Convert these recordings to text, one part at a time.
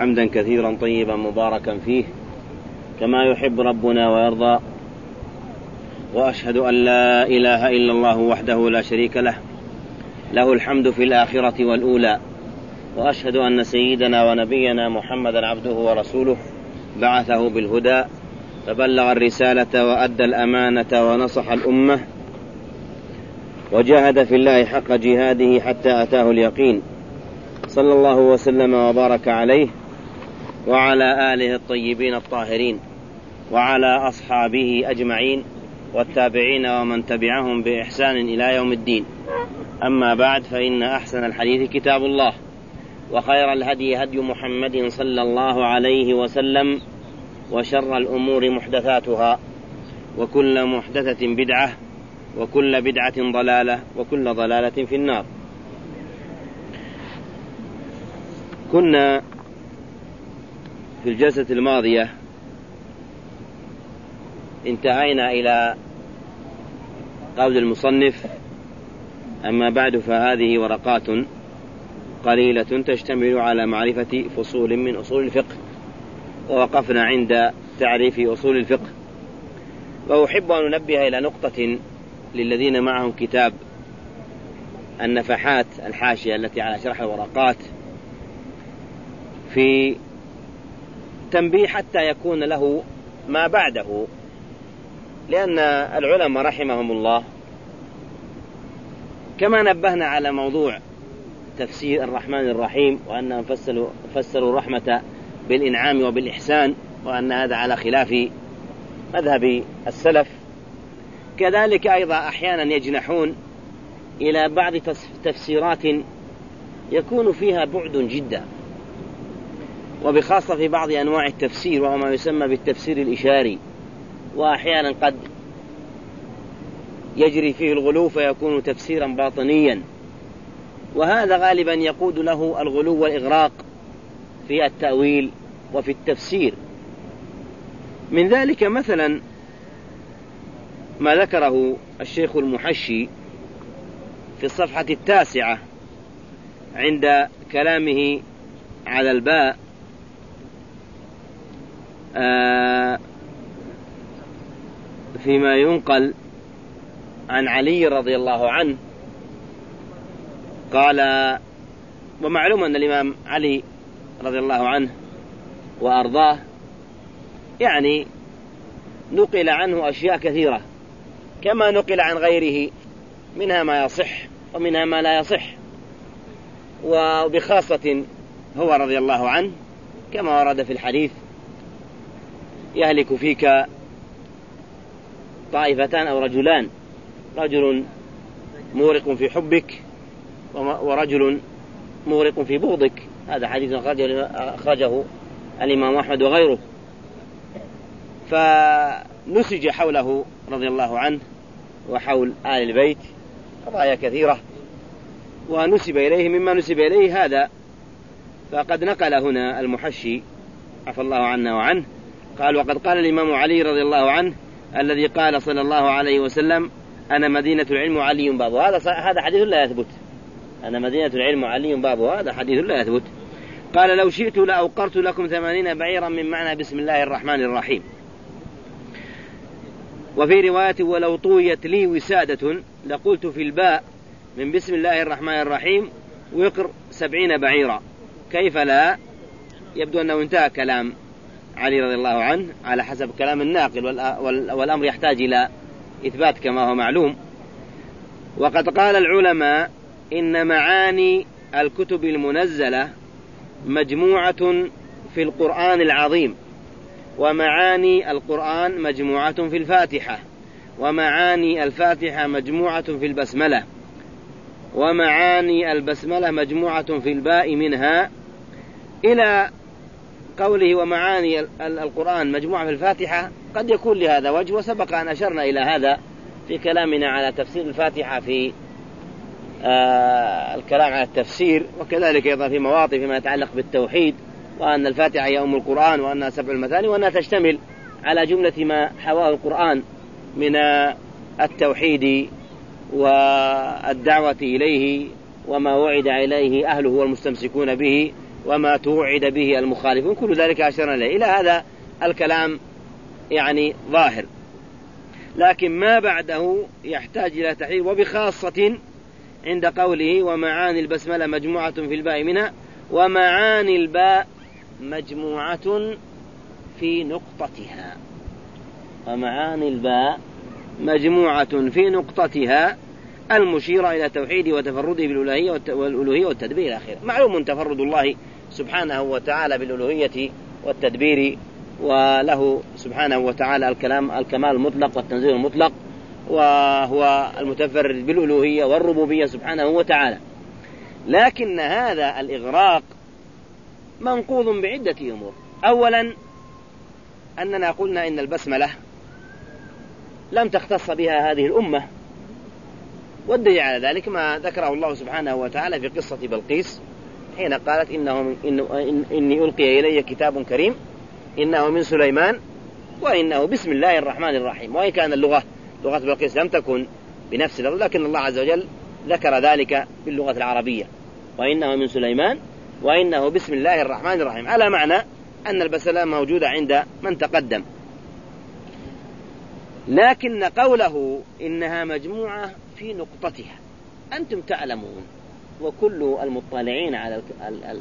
حمدا كثيرا طيبا مباركا فيه كما يحب ربنا ويرضى. وأشهد أن لا إله إلا الله وحده لا شريك له. له الحمد في الآخرة والأولى. وأشهد أن سيدنا ونبينا محمدا عبده ورسوله بعثه بالهدى فبلغ الرسالة وأدى الأمانة ونصح الأمة وجاهد في الله حق جهاده حتى أتاه اليقين. صلى الله وسلم وبارك عليه. وعلى آله الطيبين الطاهرين وعلى أصحابه أجمعين والتابعين ومن تبعهم بإحسان إلى يوم الدين. أما بعد فإن أحسن الحديث كتاب الله وخير الهدي هدي محمد صلى الله عليه وسلم وشر الأمور محدثاتها وكل محدثة بدعة وكل بدعة ضلالة وكل ضلالة في النار. كنا في الجلسة الماضية انتهينا إلى قول المصنف أما بعد فهذه ورقات قليلة تشتمل على معرفة فصول من أصول الفقه ووقفنا عند تعريف أصول الفقه. وأحب أن أنبه إلى نقطة للذين معهم كتاب النفحات الحاشية التي على شرح الورقات في تنبيه حتى يكون له ما بعده. لأن العلماء رحمهم الله كما نبهنا على موضوع تفسير الرحمن الرحيم وأنهم فسروا, فسروا الرحمة بالإنعام وبالإحسان وأن هذا على خلاف مذهب السلف. كذلك أيضا أحيانا يجنحون إلى بعض تفسيرات يكون فيها بعد جدا. وبخاصة في بعض أنواع التفسير وهو ما يسمى بالتفسير الإشاري. وأحيانا قد يجري فيه الغلو فيكون تفسيرا باطنيا. وهذا غالبا يقود له الغلو والإغراق في التأويل وفي التفسير. من ذلك مثلا ما ذكره الشيخ المحشي في الصفحة التاسعة عند كلامه على الباء. فيما ينقل عن علي رضي الله عنه قال ومعلوم أن الإمام علي رضي الله عنه وأرضاه يعني نقل عنه أشياء كثيرة كما نقل عن غيره منها ما يصح ومنها ما لا يصح وبخاصة هو رضي الله عنه كما ورد في الحديث يهلك فيك طائفتان أو رجلان. رجل مورق في حبك ورجل مورق في بغضك. هذا حديث أخرجه الإمام أحمد وغيره. فنسج حوله رضي الله عنه وحول آل البيت. قضايا كثيرة. ونسب إليه مما نسب إليه هذا. فقد نقل هنا المحشي. عفى الله عنا وعنه. قال وقد قال الإمام علي رضي الله عنه الذي قال صلى الله عليه وسلم أنا مدينة العلم وعلي بابه. هذا هذا حديث لا يثبت. أنا مدينة العلم وعلي بابه. هذا حديث لا يثبت. قال لو شئت لأوقرت لكم ثمانين بعيرا من معنى بسم الله الرحمن الرحيم. وفي رواية ولو طويت لي وسادة لقلت في الباء من بسم الله الرحمن الرحيم وقر سبعين بعيرا. كيف لا؟ يبدو أنه انتهى كلام علي رضي الله عنه على حسب كلام الناقل والأمر يحتاج إلى إثبات كما هو معلوم. وقد قال العلماء إن معاني الكتب المنزلة مجموعة في القرآن العظيم ومعاني القرآن مجموعة في الفاتحة ومعاني الفاتحة مجموعة في البسملة ومعاني البسملة مجموعة في الباء منها إلى قوله ومعاني القرآن مجموعة في الفاتحة قد يكون لهذا وجه وسبق أن أشرنا إلى هذا في كلامنا على تفسير الفاتحة في آه الكلام على التفسير وكذلك أيضا في مواطن فيما يتعلق بالتوحيد وأن الفاتحة هي أم القرآن وأنها سبع المثاني وأنها تشتمل على جملة ما حواه القرآن من التوحيد والدعوة إليه وما وعد إليه أهله والمستمسكون به. وما توعد به المخالفون. كل ذلك أشرنا إليه إلى هذا الكلام يعني ظاهر. لكن ما بعده يحتاج إلى تحرير وبخاصة عند قوله ومعاني البسملة مجموعة في الباء منها ومعاني الباء مجموعة في نقطتها. ومعاني الباء مجموعة في نقطتها. المشيرة إلى توحيده وتفرده بالألوهية والألوهية والتدبير إلى آخره. معلوم تفرد الله سبحانه وتعالى بالألوهية والتدبير وله سبحانه وتعالى الكلام الكمال المطلق والتنزيل المطلق وهو المتفرد بالألوهية والربوبية سبحانه وتعالى. لكن هذا الإغراق منقوض بعدة أمور. أولا أننا قلنا إن البسملة لم تختص بها هذه الأمة. والدليل على ذلك ما ذكره الله سبحانه وتعالى في قصة بلقيس حين قالت إنه إن إني ألقي إلي كتاب كريم إنه من سليمان وإنه بسم الله الرحمن الرحيم. وإن كان اللغة لغة بلقيس لم تكن بنفس اللفظ لكن الله عز وجل ذكر ذلك باللغة العربية. وإنه من سليمان وإنه بسم الله الرحمن الرحيم. على معنى أن البسملة موجودة عند من تقدم. لكن قوله إنها مجموعة في نقطتها. أنتم تعلمون. وكل المطلعين على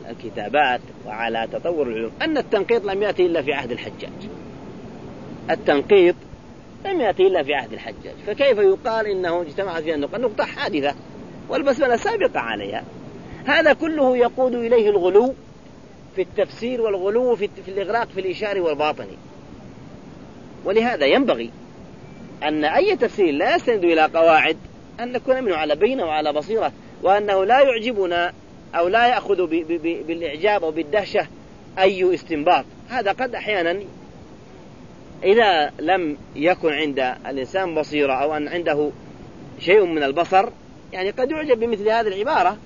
الكتابات وعلى تطور العلوم أن التنقيط لم يأتي إلا في عهد الحجاج. التنقيط لم يأتي إلا في عهد الحجاج. فكيف يقال إنه اجتمعت فيها النقطة؟ النقطة حادثة. والبسملة سابقة عليها. هذا كله يقود إليه الغلو في التفسير والغلو في, في الإغراق في الإشارة والباطني ولهذا ينبغي أن أي تفسير لا يستند إلى قواعد أن نكون منه على بينة وعلى بصيرة وأنه لا يعجبنا أو لا يأخذ بالإعجاب أو بالدهشة أي استنباط. هذا قد أحيانا إذا لم يكن عند الإنسان بصيرة أو أن عنده شيء من البصر يعني قد يعجب بمثل هذه العبارة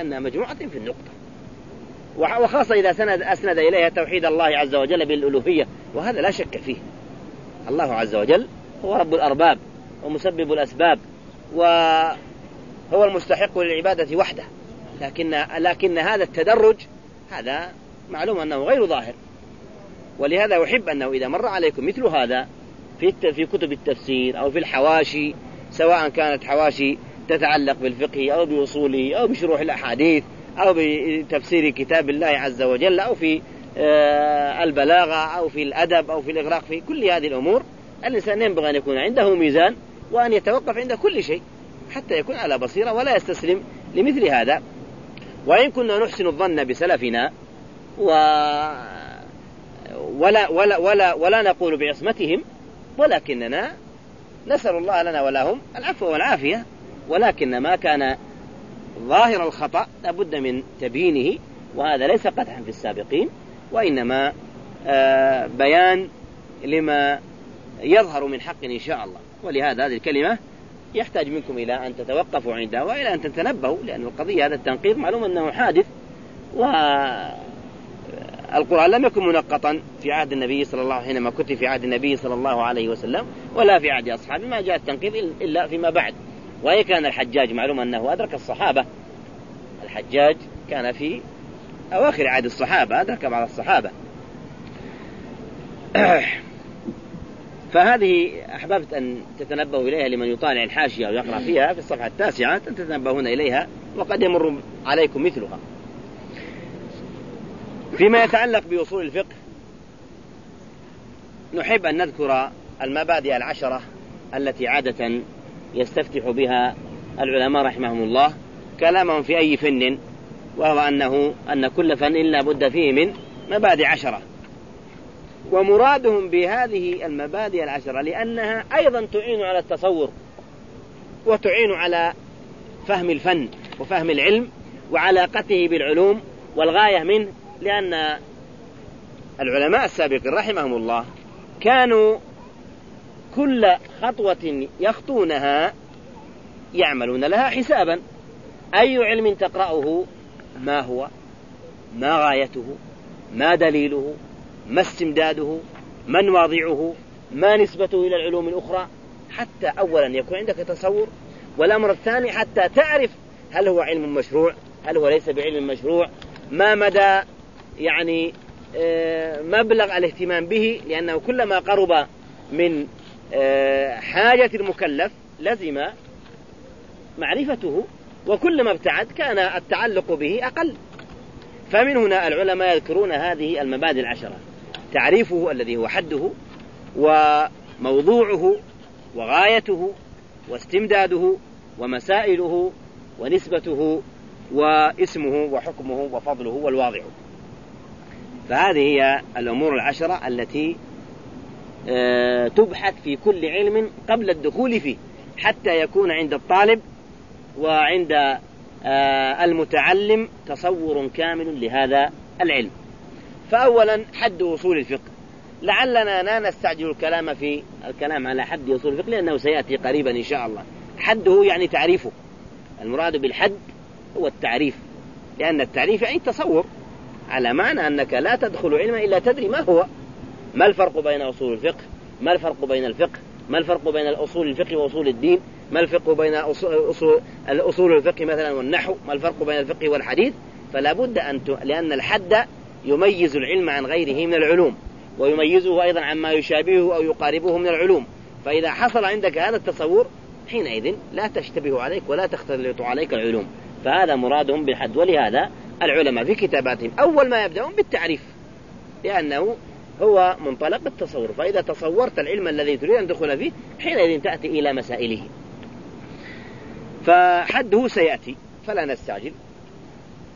أنها مجموعة في النقطة. وخاصة إذا سند أسند إليها توحيد الله عز وجل بالألوهية وهذا لا شك فيه. الله عز وجل هو رب الأرباب ومسبب الأسباب. وهو المستحق للعبادة وحده. لكن لكن هذا التدرج هذا معلوم أنه غير ظاهر. ولهذا أحب أنه إذا مر عليكم مثل هذا في في كتب التفسير أو في الحواشي سواء كانت حواشي تتعلق بالفقه أو بوصوله أو بشروح الأحاديث أو بتفسير كتاب الله عز وجل أو في آه، البلاغة أو في الأدب أو في الإغراق في كل هذه الأمور الإنسان ينبغي أن يكون عنده ميزان وأن يتوقف عند كل شيء حتى يكون على بصيرة ولا يستسلم لمثل هذا. وإن كنا نحسن الظن بسلفنا و ولا ولا ولا ولا نقول بعصمتهم ولكننا نسأل الله لنا ولهم العفو والعافية. ولكن ما كان ظاهر الخطأ لابد من تبيينه وهذا ليس قدحا في السابقين وإنما آه، بيان لما يظهر من حق إن شاء الله. ولهذا هذه الكلمة يحتاج منكم إلى أن تتوقفوا عندها وإلى أن تتنبهوا لأن القضية هذا التنقيط معلوم أنه حادث والقرآن لم يكن منقطا في عهد النبي صلى الله عليه حينما كتب في عهد النبي صلى الله عليه وسلم ولا في عهد أصحابه ما جاء التنقيط إلا فيما بعد. وإن كان الحجاج معلوم أنه أدرك الصحابة الحجاج كان في أواخر عهد الصحابة أدرك بعض الصحابة. فهذه أحببت أن تتنبهوا إليها لمن يطالع الحاشية ويقرأ فيها في الصفحة التاسعة تتنبهون إليها وقد يمر عليكم مثلها. فيما يتعلق بأصول الفقه نحب أن نذكر المبادئ العشرة التي عادة يستفتح بها العلماء رحمهم الله كلامهم في أي فن وهو أنه أن كل فن لا بد فيه من مبادئ عشرة. ومرادهم بهذه المبادئ العشرة لأنها أيضا تعين على التصور وتعين على فهم الفن وفهم العلم وعلاقته بالعلوم والغاية منه لأن العلماء السابقين رحمهم الله كانوا كل خطوة يخطونها يعملون لها حسابا. أي علم تقرأه؟ ما هو؟ ما غايته؟ ما دليله؟ ما استمداده من واضعه ما نسبته إلى العلوم الأخرى حتى أولا يكون عندك تصور. والأمر الثاني حتى تعرف هل هو علم مشروع هل هو ليس بعلم مشروع ما مدى يعني آه، مبلغ الاهتمام به لأنه كلما قرب من آه، حاجة المكلف لزم معرفته وكلما ابتعد كان التعلق به أقل. فمن هنا العلماء يذكرون هذه المبادئ العشرة. تعريفه الذي هو حده وموضوعه وغايته واستمداده ومسائله ونسبته واسمه وحكمه وفضله والواضع فهذه هي الأمور العشرة التي آه، تبحث في كل علم قبل الدخول فيه حتى يكون عند الطالب وعند آه، المتعلم تصور كامل لهذا العلم. فأولا حد أصول الفقه. لعلنا لا نستعجل الكلام في الكلام على حد أصول الفقه لأنه سيأتي قريبا إن شاء الله. حده يعني تعريفه. المراد بالحد هو التعريف. لأن التعريف يعني التصور. على معنى أنك لا تدخل علما إلا تدري ما هو. ما الفرق بين أصول الفقه؟ ما الفرق بين الفقه؟ ما الفرق بين الأصول الفقه وأصول الدين؟ ما الفرق بين أصول, الأصول الفقه مثلا والنحو؟ ما الفرق بين الفقه والحديث؟ فلا بد أن ت... لأن الحد يميز العلم عن غيره من العلوم ويميزه أيضا عما يشابهه أو يقاربه من العلوم. فإذا حصل عندك هذا التصور حينئذ لا تشتبه عليك ولا تختلط عليك العلوم. فهذا مرادهم بالحد ولهذا العلماء في كتاباتهم أول ما يبدأون بالتعريف لأنه هو منطلق التصور فإذا تصورت العلم الذي تريد أن تدخل فيه حينئذ تأتي إلى مسائله. فحده سيأتي فلا نستعجل.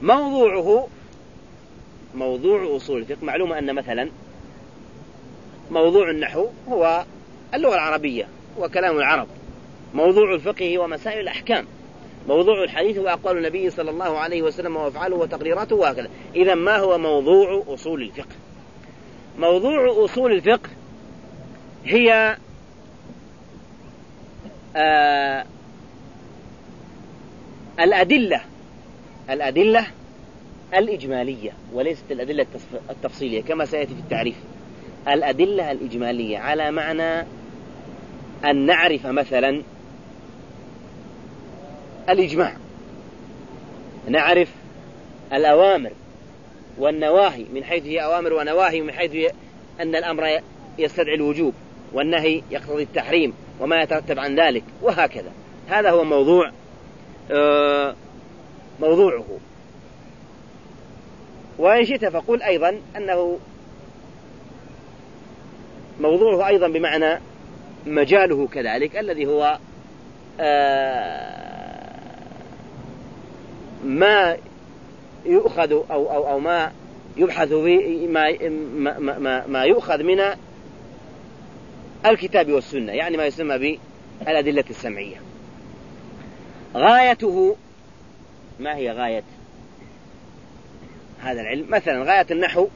موضوعه موضوع أصول الفقه. معلومة أن مثلا موضوع النحو هو اللغة العربية وكلام العرب. موضوع الفقه هو مسائل الأحكام. موضوع الحديث هو أقوال النبي صلى الله عليه وسلم وأفعاله وتقريراته وهكذا. إذا ما هو موضوع أصول الفقه؟ موضوع أصول الفقه هي آه الأدلة. الأدلة الإجمالية وليست الأدلة التفصيلية كما سيأتي في التعريف. الأدلة الإجمالية على معنى أن نعرف مثلا الإجماع. نعرف الأوامر والنواهي من حيث هي أوامر ونواهي من حيث أن الأمر يستدعي الوجوب والنهي يقتضي التحريم وما يترتب عن ذلك وهكذا. هذا هو موضوع آه، موضوعه. وإن شئت فقل أيضا أنه موضوعه أيضا بمعنى مجاله كذلك الذي هو آه، ما يؤخذ أو أو أو ما يبحث في ما ما ما, ما يؤخذ من الكتاب والسنة يعني ما يسمى بالأدلة السمعية. غايته ما هي غاية؟ هذا العلم. مثلا غاية النحو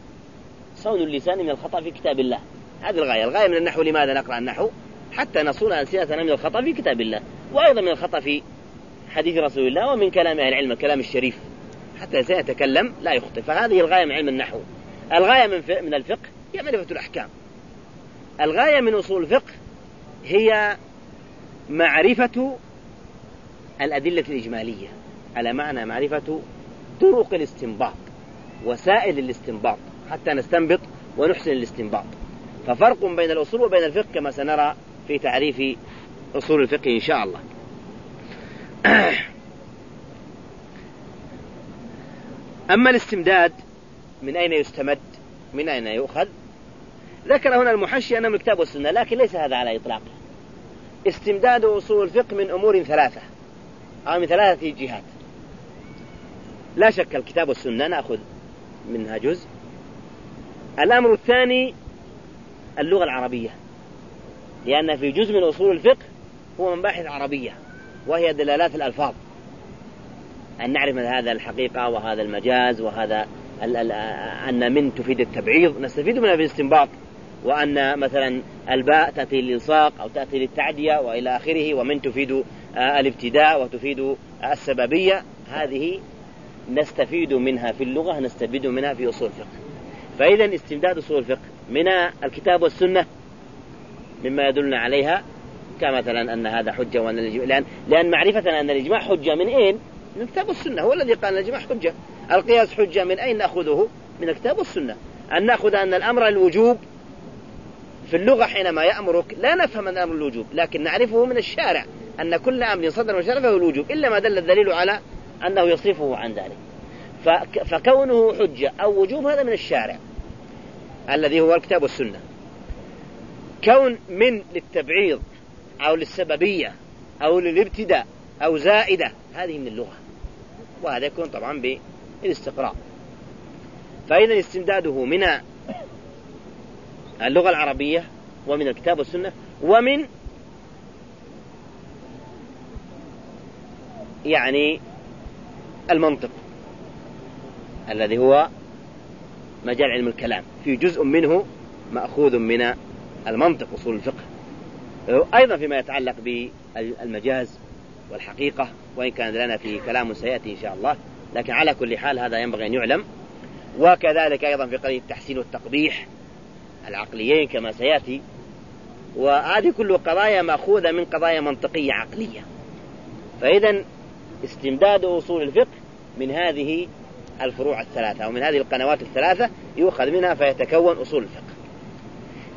صون اللسان من الخطأ في كتاب الله. هذه الغاية. الغاية من النحو لماذا نقرأ النحو؟ حتى نصون ألسنتنا من الخطأ في كتاب الله. وأيضا من الخطأ في حديث رسول الله ومن كلام أهل العلم الكلام الشريف. حتى سيتكلم لا يخطئ. فهذه الغاية من علم النحو. الغاية من من الفقه هي معرفة الأحكام. الغاية من أصول الفقه هي معرفة الأدلة الإجمالية. على معنى معرفة طرق الاستنباط. وسائل الاستنباط حتى نستنبط ونحسن الاستنباط. ففرق بين الأصول وبين الفقه كما سنرى في تعريف أصول الفقه إن شاء الله. أما الاستمداد من أين يستمد؟ من أين يؤخذ؟ ذكر هنا المحشي أنه من الكتاب والسنة لكن ليس هذا على إطلاقه استمداد أصول الفقه من أمور ثلاثة أو من ثلاثة جهات. لا شك الكتاب والسنة نأخذ منها جزء. الأمر الثاني اللغة العربية لأن في جزء من أصول الفقه هو مباحث عربية وهي دلالات الألفاظ. أن نعرف هذا الحقيقة وهذا المجاز وهذا أن من تفيد التبعيض نستفيد منها في الاستنباط. وأن مثلا الباء تأتي للإلصاق أو تأتي للتعدية وإلى آخره ومن تفيد آه، الابتداء وتفيد السببية. هذه نستفيد منها في اللغة نستفيد منها في أصول الفقه. فإذا استمداد أصول الفقه من الكتاب والسنة مما يدلنا عليها كمثلا أن هذا حجة وأن الإجماع لأن, لأن معرفة أن الإجماع حجة من أين؟ من الكتاب والسنة. هو الذي قال الإجماع حجة. القياس حجة من أين نأخذه؟ من الكتاب والسنة. أن نأخذ أن الأمر الوجوب في اللغة حينما يأمرك لا نفهم أن الأمر الوجوب لكن نعرفه من الشارع أن كل أمر صدر الشارع فهو الوجوب إلا ما دل الدليل على أنه يصرفه عن ذلك. فكونه حجة أو وجوب هذا من الشارع الذي هو الكتاب والسنة. كون من للتبعيض أو للسببية أو للابتداء أو زائدة هذه من اللغة. وهذا يكون طبعا بالاستقراء. فإذا استمداده من اللغة العربية ومن الكتاب والسنة ومن يعني المنطق الذي هو مجال علم الكلام في جزء منه مأخوذ من المنطق أصول الفقه. أيضا فيما يتعلق بالمجاز والحقيقة وإن كان لنا في كلام سيأتي إن شاء الله لكن على كل حال هذا ينبغي أن يعلم. وكذلك أيضا في قضية التحسين والتقبيح العقليين كما سيأتي. وهذه كل قضايا مأخوذة من قضايا منطقية عقلية. فإذا استمداد أصول الفقه من هذه الفروع الثلاثة أو من هذه القنوات الثلاثة يؤخذ منها فيتكون أصول الفقه.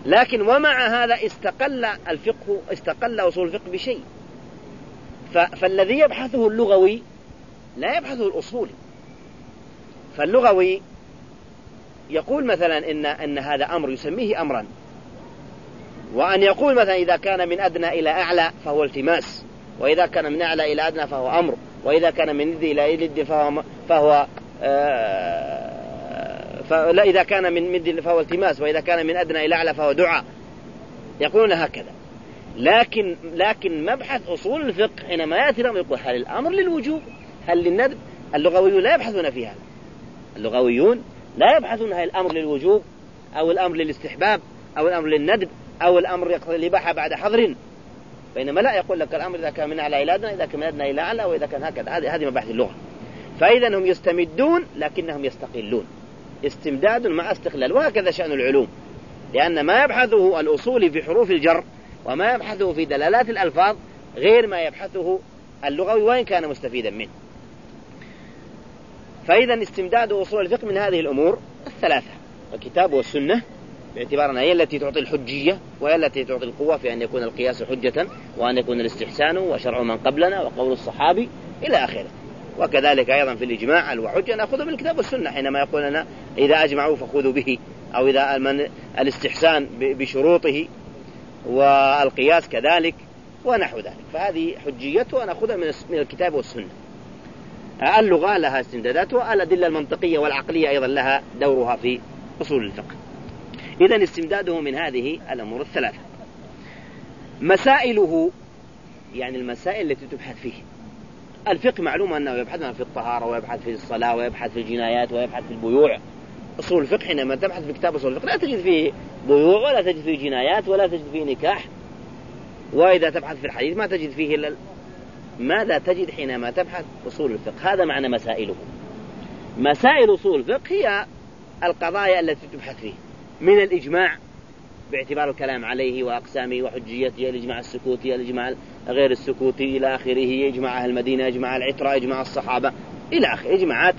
لكن ومع هذا استقل الفقه استقل أصول الفقه بشيء. فالذي يبحثه اللغوي لا يبحثه الأصولي فاللغوي يقول مثلا إن أن هذا أمر يسميه أمرا. وأن يقول مثلا إذا كان من أدنى إلى أعلى فهو التماس وإذا كان من أعلى إلى أدنى فهو أمر. وإذا كان من ند إلى ند فهو فهو آه فلا إذا كان من مد فهو التماس وإذا كان من أدنى إلى أعلى فهو دعاء. يقولون هكذا. لكن لكن مبحث أصول الفقه حينما يأتي الأمر يقول هل الأمر للوجوب؟ هل للندب؟ اللغويون لا يبحثون في هذا. اللغويون لا يبحثون هل الأمر للوجوب أو الأمر للاستحباب أو الأمر للندب أو الأمر يقتضي الإباحة بعد حظر. بينما لا يقول لك الأمر إذا كان من أعلى إلى أدنى إذا كان من أدنى إلى أعلى وإذا كان هكذا. هذه هذه مباحث اللغة. فإذا هم يستمدون لكنهم يستقلون. استمداد مع استقلال. وهكذا شأن العلوم. لأن ما يبحثه الأصول في حروف الجر وما يبحثه في دلالات الألفاظ غير ما يبحثه اللغوي وإن كان مستفيدا منه. فإذا استمداد أصول الفقه من هذه الأمور الثلاثة الكتاب والسنة باعتبار أنها هي التي تعطي الحجية وهي التي تعطي القوة في أن يكون القياس حجة وأن يكون الاستحسان وشرع من قبلنا وقول الصحابي إلى آخره. وكذلك أيضا في الإجماع الوحجة نأخذ من الكتاب والسنة حينما يقول لنا إذا أجمعوا فخذوا به أو إذا من الاستحسان بشروطه والقياس كذلك ونحو ذلك. فهذه حجيته نأخذها من الكتاب والسنة. اللغة لها استمداداتها الأدلة المنطقية والعقلية أيضا لها دورها في أصول الفقه. إذا استمداده من هذه الأمور الثلاثة. مسائله يعني المسائل التي تبحث فيه. الفقه معلوم أنه يبحث في الطهارة ويبحث في الصلاة ويبحث في الجنايات ويبحث في البيوع. أصول الفقه حينما تبحث في كتاب أصول الفقه لا تجد فيه بيوع ولا تجد فيه جنايات ولا تجد فيه نكاح. وإذا تبحث في الحديث ما تجد فيه إلا ماذا تجد حينما تبحث أصول الفقه؟ هذا معنى مسائله. مسائل أصول الفقه هي القضايا التي تبحث فيه. من الإجماع باعتبار الكلام عليه وأقسامه وحجيته الإجماع السكوتي الإجماع غير السكوتي إلى آخره إجماع أهل المدينة إجماع العترة إجماع الصحابة إلى آخره إجماعات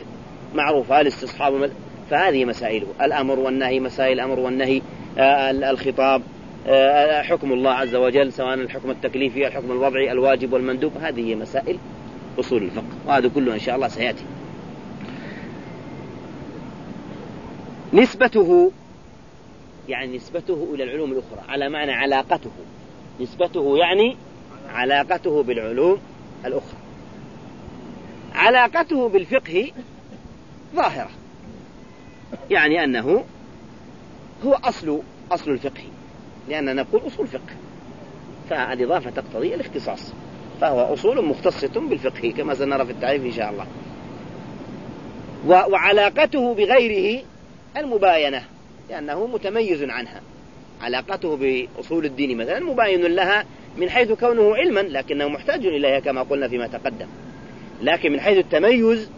معروفة الاستصحاب فهذه مسائله الأمر والنهي مسائل الأمر والنهي آه، الخطاب آه، حكم الله عز وجل سواء الحكم التكليفي الحكم الوضعي الواجب والمندوب هذه هي مسائل أصول الفقه وهذا كله إن شاء الله سيأتي. نسبته يعني نسبته إلى العلوم الأخرى على معنى علاقته. نسبته يعني علاقته بالعلوم الأخرى. علاقته بالفقه ظاهرة. يعني أنه هو أصل أصل الفقه. لأننا نقول أصول فقه فالإضافة تقتضي الاختصاص. فهو أصول مختصة بالفقه كما سنرى في التعريف إن شاء الله. وعلاقته بغيره المباينة. لأنه متميز عنها. علاقته بأصول الدين مثلا مباين لها من حيث كونه علما لكنه محتاج إليها كما قلنا فيما تقدم. لكن من حيث التميز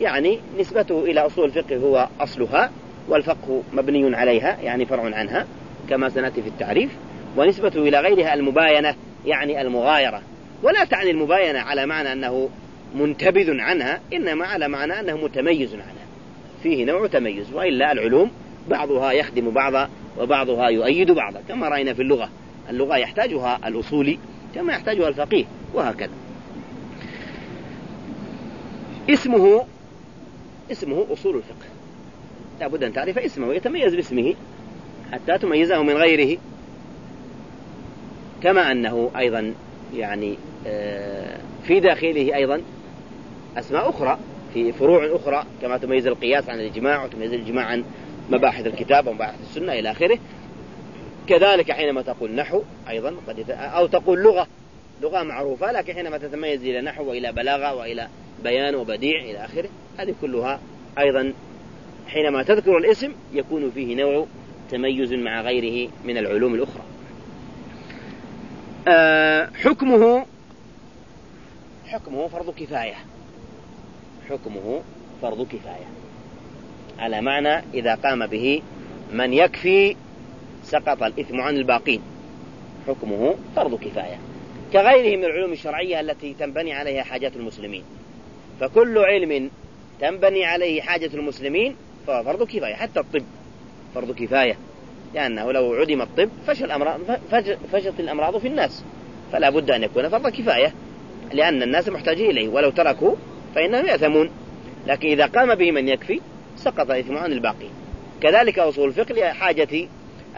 يعني نسبته إلى أصول الفقه هو أصلها والفقه مبني عليها يعني فرع عنها كما سنأتي في التعريف. ونسبته إلى غيرها المباينة يعني المغايرة. ولا تعني المباينة على معنى أنه منتبذ عنها إنما على معنى أنه متميز عنها. فيه نوع تميز وإلا العلوم بعضها يخدم بعضا وبعضها يؤيد بعضا كما رأينا في اللغة. اللغة يحتاجها الأصولي كما يحتاجها الفقيه وهكذا. اسمه اسمه أصول الفقه. لابد أن تعرف اسمه ويتميز باسمه حتى تميزه من غيره. كما أنه أيضا يعني آه، في داخله أيضا أسماء أخرى في فروع أخرى كما تميز القياس عن الإجماع وتميز الإجماع عن مباحث الكتاب ومباحث السنة إلى آخره. كذلك حينما تقول نحو أيضا قد أو تقول لغة. لغة معروفة لكن حينما تتميز إلى نحو وإلى بلاغة وإلى بيان وبديع إلى آخره هذه كلها أيضا حينما تذكر الاسم يكون فيه نوع تميز مع غيره من العلوم الأخرى. أه حكمه حكمه فرض كفاية. حكمه فرض كفاية. على معنى إذا قام به من يكفي سقط الإثم عن الباقين. حكمه فرض كفاية. كغيره من العلوم الشرعية التي تنبني عليها حاجات المسلمين. فكل علم تنبني عليه حاجة المسلمين فهو فرض كفاية. حتى الطب فرض كفاية. لأنه لو عدم الطب فشل الأمراض فشت الأمراض في الناس. فلا بد أن يكون فرض كفاية. لأن الناس محتاجين إليه. ولو تركوا فإنهم يأثمون. لكن إذا قام به من يكفي سقط عن الباقي. كذلك أصول الفقه لحاجة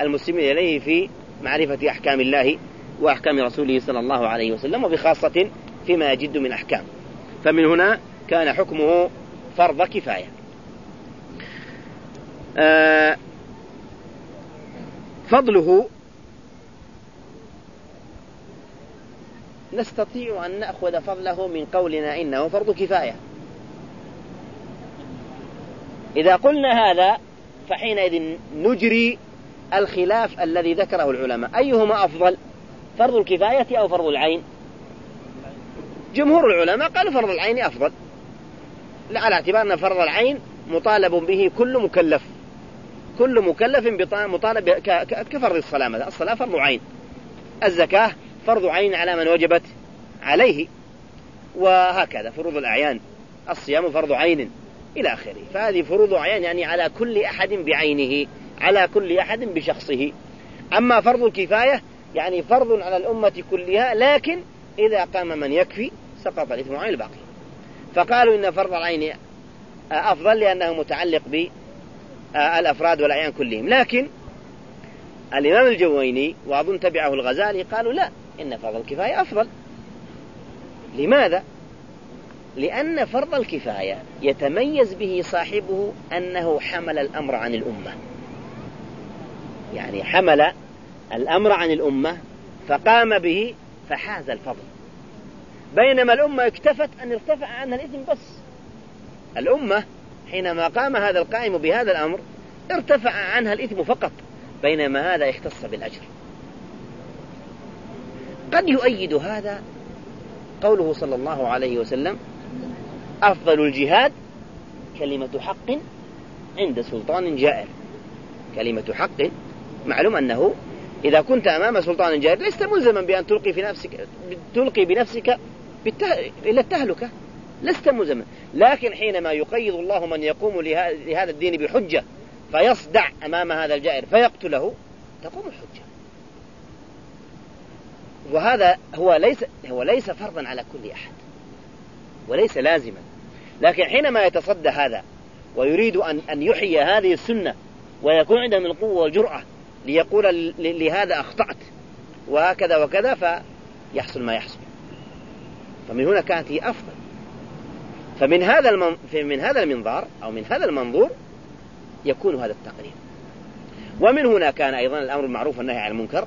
المسلمين إليه في معرفة أحكام الله وأحكام رسوله صلى الله عليه وسلم وبخاصة فيما يجد من أحكام. فمن هنا كان حكمه فرض كفاية. آه فضله نستطيع أن نأخذ فضله من قولنا إنه فرض كفاية. إذا قلنا هذا فحينئذ نجري الخلاف الذي ذكره العلماء. أيهما أفضل فرض الكفاية أو فرض العين؟ جمهور العلماء قالوا فرض العين أفضل. على اعتبار أن فرض العين مطالب به كل مكلف. كل مكلف مطالب كفرض الصلاة. مثلا الصلاة فرض عين. الزكاة فرض عين على من وجبت عليه. وهكذا فروض الأعيان. الصيام فرض عين. إلى آخره. فهذه فروض عين يعني على كل أحد بعينه على كل أحد بشخصه. أما فرض الكفاية يعني فرض على الأمة كلها لكن إذا قام من يكفي سقط الإثم عن الباقي. فقالوا إن فرض العين أفضل لأنه متعلق بالأفراد والأعيان كلهم. لكن الإمام الجويني وأظن تبعه الغزالي قالوا لا إن فرض الكفاية أفضل. لماذا؟ لأن فرض الكفاية يتميز به صاحبه أنه حمل الأمر عن الأمة. يعني حمل الأمر عن الأمة فقام به فحاز الفضل. بينما الأمة اكتفت أن ارتفع عنها الإثم بس. الأمة حينما قام هذا القائم بهذا الأمر ارتفع عنها الإثم فقط بينما هذا يختص بالأجر. قد يؤيد هذا قوله صلى الله عليه وسلم أفضل الجهاد كلمة حق عند سلطان جائر. كلمة حق معلوم أنه إذا كنت أمام سلطان جائر لست ملزما بأن تلقي في نفسك تلقي بنفسك إلى التهلكة. لست ملزما. لكن حينما يقيض الله من يقوم لهذا الدين بحجة فيصدع أمام هذا الجائر فيقتله تقوم الحجة. وهذا هو ليس هو ليس فرضا على كل أحد. وليس لازما. لكن حينما يتصدى هذا ويريد أن أن يحيي هذه السنة ويكون عنده من القوة والجرأة ليقول لهذا أخطأت وهكذا وكذا فيحصل ما يحصل. فمن هنا كانت هي أفضل. فمن هذا المن... من هذا المنظار أو من هذا المنظور يكون هذا التقرير. ومن هنا كان أيضا الأمر المعروف والنهي عن المنكر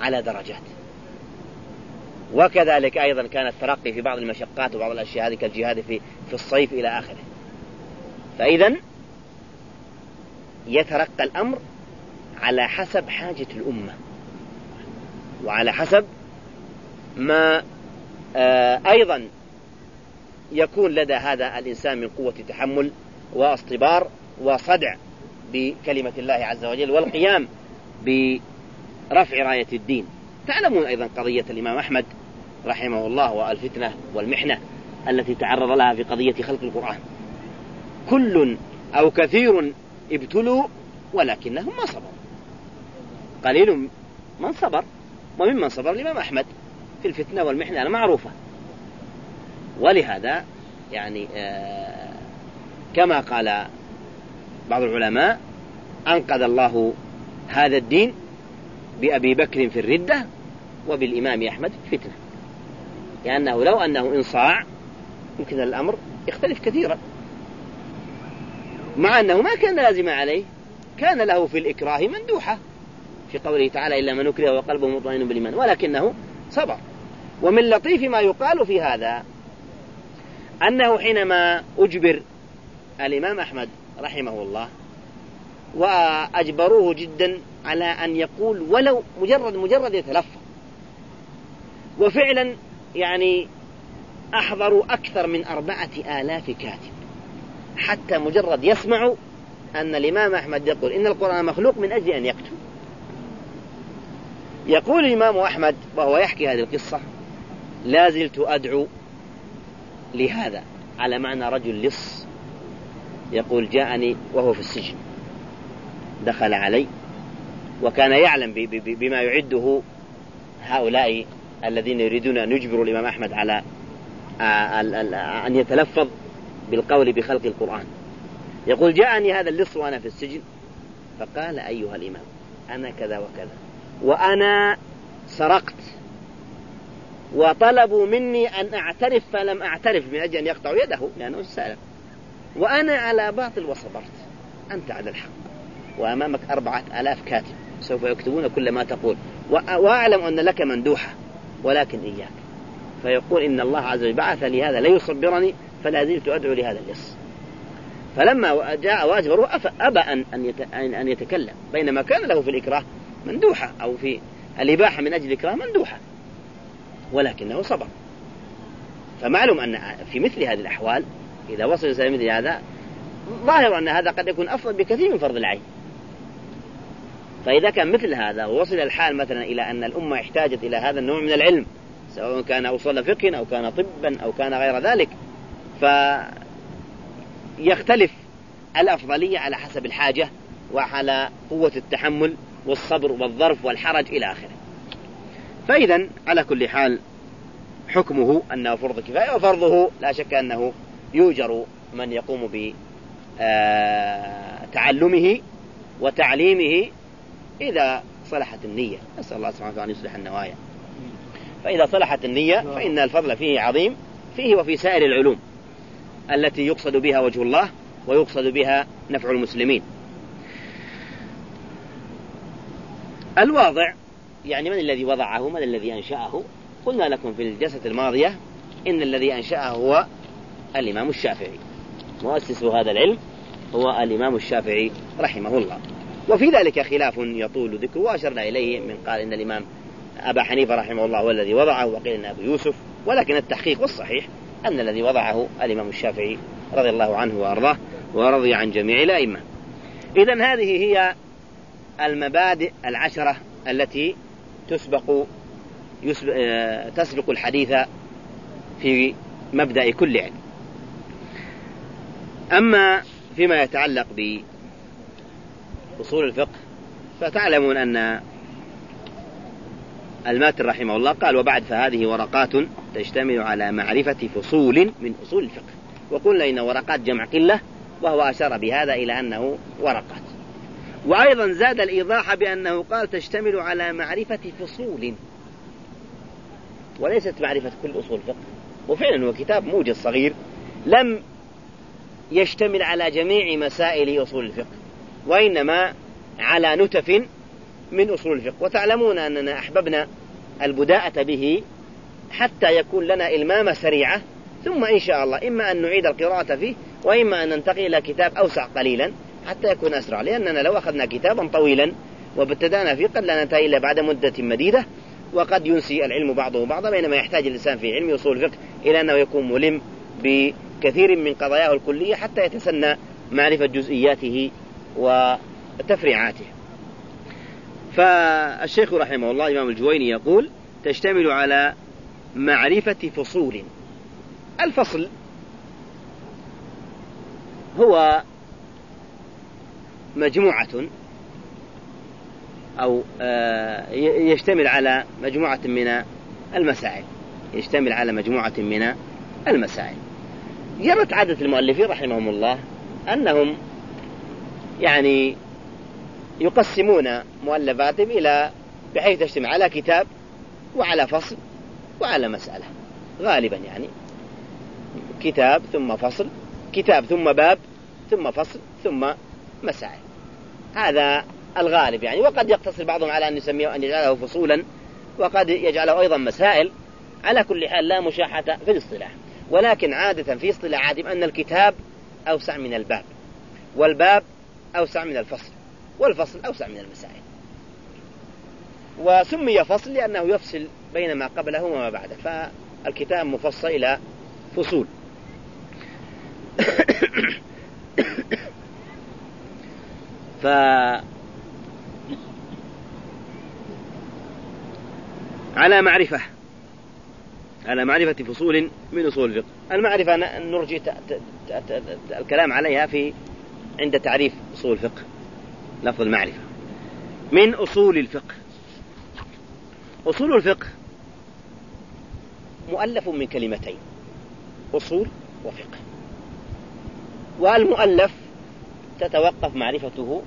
على درجات. وكذلك أيضا كان الترقي في بعض المشقات وبعض الأشياء هذه كالجهاد في في الصيف إلى آخره. فإذا يترقى الأمر على حسب حاجة الأمة وعلى حسب ما آه، أيضا يكون لدى هذا الإنسان من قوة تحمل واصطبار وصدع بكلمة الله عز وجل والقيام برفع راية الدين. تعلمون أيضا قضية الإمام أحمد رحمه الله والفتنة والمحنة التي تعرض لها في قضية خلق القرآن. كل أو كثير ابتلوا ولكنهم ما صبروا. قليل من صبر وممن صبر الإمام أحمد في الفتنة والمحنة المعروفة. ولهذا يعني آه كما قال بعض العلماء أنقذ الله هذا الدين بأبي بكر في الردة وبالإمام أحمد في الفتنة. لأنه لو أنه إنصاع يمكن الأمر يختلف كثيرا. مع أنه ما كان لازما عليه كان له في الإكراه مندوحة. في قوله تعالى إلا من أكره وقلبه مطمئن بالإيمان ولكنه صبر. ومن لطيف ما يقال في هذا أنه حينما أجبر الإمام أحمد رحمه الله وأجبروه جدا على أن يقول ولو مجرد مجرد يتلفظ. وفعلا يعني أحضروا أكثر من أربعة آلاف كاتب. حتى مجرد يسمعوا أن الإمام أحمد يقول إن القرآن مخلوق من أجل أن يكتب. يقول الإمام أحمد وهو يحكي هذه القصة لا زلت أدعو لهذا على معنى رجل لص يقول جاءني وهو في السجن دخل علي وكان يعلم بما يعده هؤلاء الذين يريدون أن يجبروا الإمام أحمد على أن يتلفظ بالقول بخلق القرآن. يقول جاءني هذا اللص وأنا في السجن. فقال أيها الإمام أنا كذا وكذا. وأنا سرقت. وطلبوا مني أن أعترف فلم أعترف من أجل أن يقطعوا يده لأنه سالم وأنا على باطل وصبرت. أنت على الحق. وأمامك أربعة آلاف كاتب. سوف يكتبون كل ما تقول. وأعلم أن لك مندوحة ولكن إياك. فيقول إن الله عز وجل بعث لي هذا ليصبرني فلا زلت أدعو لهذا اللص فلما جاء واجبه أبى أن أن يتكلم. بينما كان له في الإكراه مندوحة أو في الإباحة من أجل الإكراه مندوحة. ولكنه صبر. فمعلوم أن في مثل هذه الأحوال إذا وصل مثل هذا ظاهر أن هذا قد يكون أفضل بكثير من فرض العين. فإذا كان مثل هذا ووصل الحال مثلا إلى أن الأمة احتاجت إلى هذا النوع من العلم سواء كان أصول فقه أو كان طبا أو كان غير ذلك فيختلف الأفضلية على حسب الحاجة وعلى قوة التحمل والصبر والظرف والحرج إلى آخره. فإذا على كل حال حكمه أنه فرض كفاية وفرضه لا شك أنه يوجر من يقوم بتعلمه وتعليمه إذا صلحت النية. نسأل الله سبحانه وتعالى أن يصلح النوايا. فإذا صلحت النية فإن الفضل فيه عظيم فيه وفي سائر العلوم التي يقصد بها وجه الله ويقصد بها نفع المسلمين. الواضع يعني من الذي وضعه؟ من الذي أنشأه؟ قلنا لكم في الجلسة الماضية إن الذي أنشأه هو الإمام الشافعي. مؤسس هذا العلم هو الإمام الشافعي رحمه الله. وفي ذلك خلاف يطول ذكره وأشرنا إليه من قال إن الإمام أبا حنيفة رحمه الله هو الذي وضعه وقيل إن أبو يوسف ولكن التحقيق والصحيح أن الذي وضعه الإمام الشافعي رضي الله عنه وأرضاه ورضي عن جميع الأئمة. إذا هذه هي المبادئ العشرة التي تسبق آه، تسبق الحديث في مبدأ كل علم. أما فيما يتعلق بأصول الفقه. فتعلمون أن الماتر رحمه الله قال وبعد فهذه ورقات تشتمل على معرفة فصول من أصول الفقه. وقلنا إن ورقات جمع قلة وهو أشار بهذا إلى أنه ورقات. وأيضا زاد الإيضاح بأنه قال تشتمل على معرفة فصول. وليست معرفة كل أصول الفقه. وفعلا هو كتاب موجز صغير لم يشتمل على جميع مسائل أصول الفقه. وإنما على نتف من أصول الفقه. وتعلمون أننا أحببنا البداءة به حتى يكون لنا إلمامة سريعة ثم إن شاء الله إما أن نعيد القراءة فيه وإما أن ننتقل إلى كتاب أوسع قليلا حتى يكون أسرع لأننا لو أخذنا كتابا طويلا وابتدأنا فيه قد لا ننتهي إلا بعد مدة مديدة وقد ينسي العلم بعضه بعضا بينما يحتاج الإنسان في علم أصول الفقه إلى أنه يكون ملم بكثير من قضاياه الكلية حتى يتسنى معرفة جزئياته وتفريعاته. فالشيخ رحمه الله الإمام الجويني يقول تشتمل على معرفة فصول. الفصل هو مجموعة أو آه، يشتمل على مجموعة من المسائل. يشتمل على مجموعة من المسائل. جرت عادة المؤلفين رحمهم الله أنهم يعني يقسمون مؤلفاتهم إلى بحيث تجتمع على كتاب وعلى فصل وعلى مسألة. غالبا يعني كتاب ثم فصل كتاب ثم باب ثم فصل ثم مسائل. هذا الغالب يعني. وقد يقتصر بعضهم على أن يسميه أن يجعله فصولا وقد يجعله أيضا مسائل. على كل حال لا مشاحة في الاصطلاح. ولكن عادة في اصطلاحاتهم أن الكتاب أوسع من الباب. والباب أوسع من الفصل والفصل أوسع من المسائل. وسمي فصل لأنه يفصل بين ما قبله وما بعده فالكتاب مفصل إلى فصول. ف على معرفة على معرفة فصول من أصول الفقه. المعرفة نرجي الكلام عليها في عند تعريف أصول الفقه لفظ المعرفة. من أصول الفقه؟ أصول الفقه مؤلف من كلمتين أصول وفقه. والمؤلف تتوقف معرفته